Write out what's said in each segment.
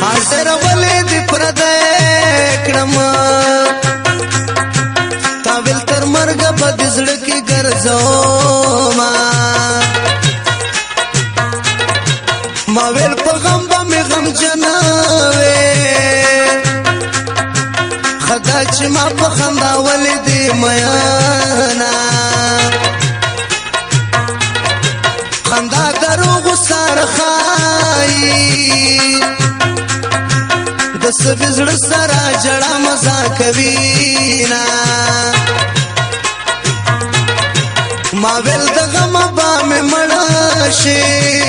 حاضر ولې دې پردې کړم تا ول تر مرګ په دې زړه کې ګرځو ما ما ول په غم باندې غم جناوي خدا چې ما په خندا ولې دې میانا بس د زړه سره جړه مزه کوي نا ما ول د غم با مې مړه شي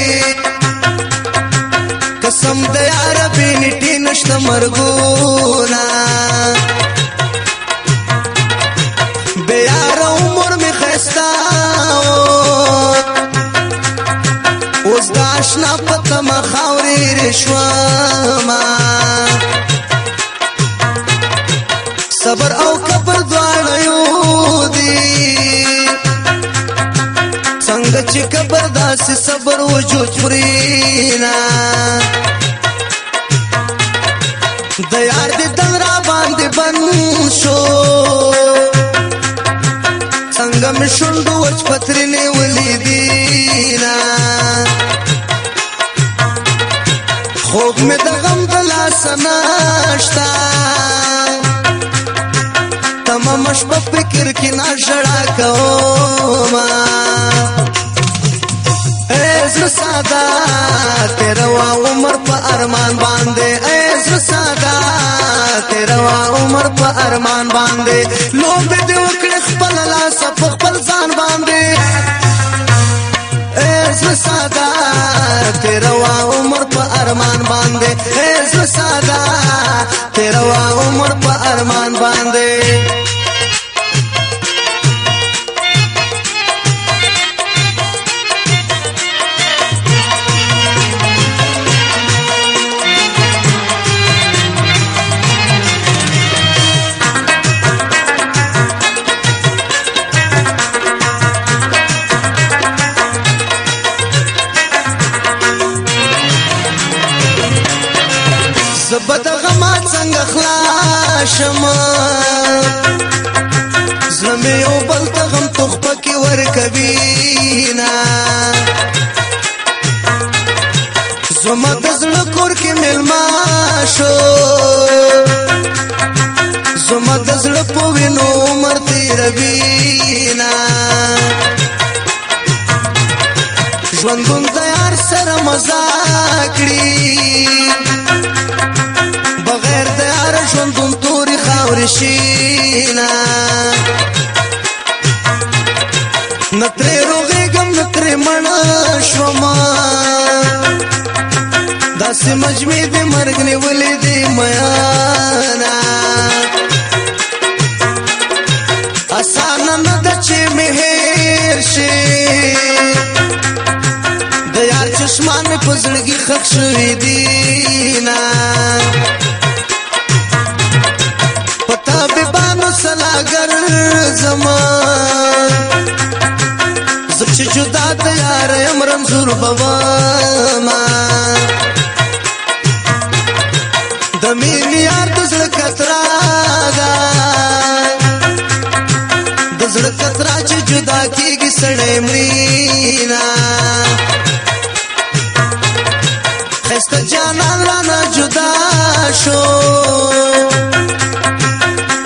قسم د عربي نټي نشته مرګونا بیار عمر مې خستا اوس د آشنا پته مخاوري رشوا ما څنګه چې قبر داسې صبر وجود پرینا د یار دې دل را باندې بن شو څنګه مې شوندو وچ پترې نه ولې دینا خوب مې د غم د لاس ناشتا تمام شپه فکر کې نه ژړا کوم ساده تیروا عمر په ارمان باندې اے زړه ساده تیروا عمر په ارمان باندې لوب دې وکړ خپل لاس په خپل ځان باندې اے زړه ساده تیروا عمر په ارمان باندې اے زړه ساده تیروا عمر په ارمان باندې بدغه ما څنګه خلاص شمه زلمه یو بل ته غم تخ پکې ورکوینا زما د زړه کور کې ملما شو زما د زړه په وینو سي مجمع دي مرګ نیولې دي میانا اسان نه د چې مهر شي د یار چشمان په زړګي خښ شوې دي نا پتا به بانو سلاګر زمان زب چې جدا د یار امرم زور بوا ما جدا کیږي سړی مرینا خسته جانان رانا جدا شو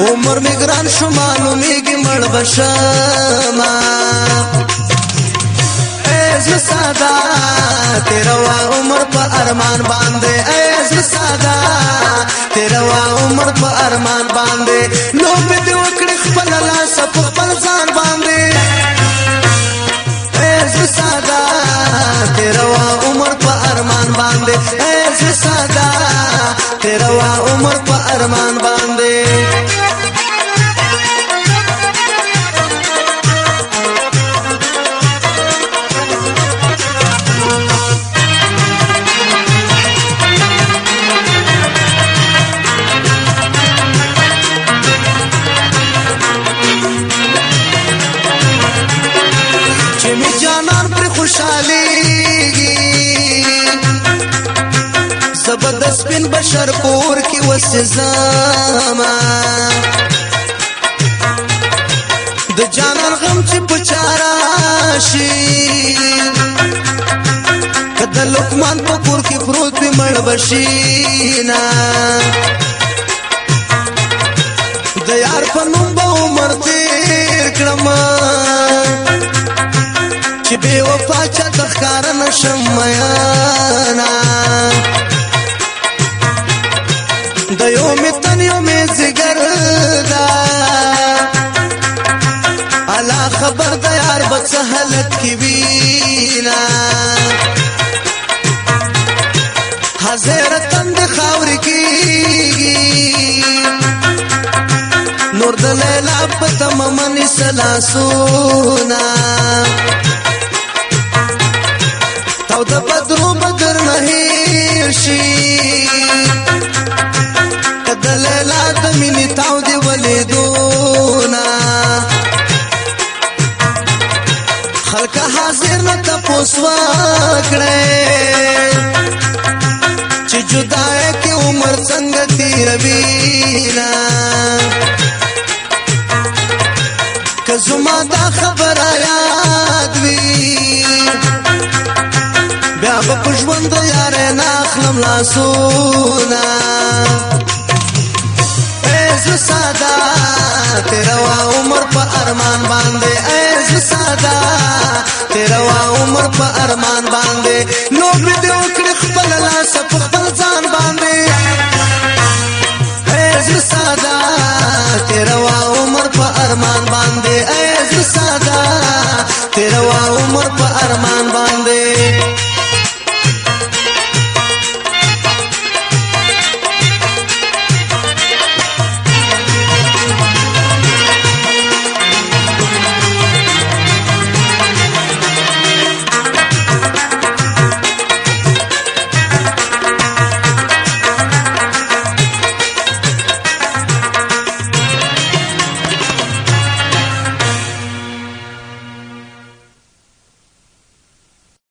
عمر می ګران شو مانو میګي مړ بشما ایز سادا تیرا وا عمر په ارمان باندې ایز سادا تیرا وا عمر په ارمان باندې نو په دې وکړ خپل لاس په چې می جانان پر خوشحالي زبردست بن بشر پور کې وسه زما د جانان غم چې پچارا شي کده لقمان په کور کې پروت به مړ بشي نه د یار په نوم به عمر نور د لیلا پتم من سلاسونا تو د بدرو بدر نه شي د لیلا د مینې تاو دی ولیدونا خلک حاضر نه تاسو کړه چې جدای کې عمر څنګه تیروي نه زما دا خبره یاد وی بیا په ژوند یار نه خلم لاسونه ایز ساده تیروا عمر په ارمان باندې ایز ساده تیروا عمر په ارمان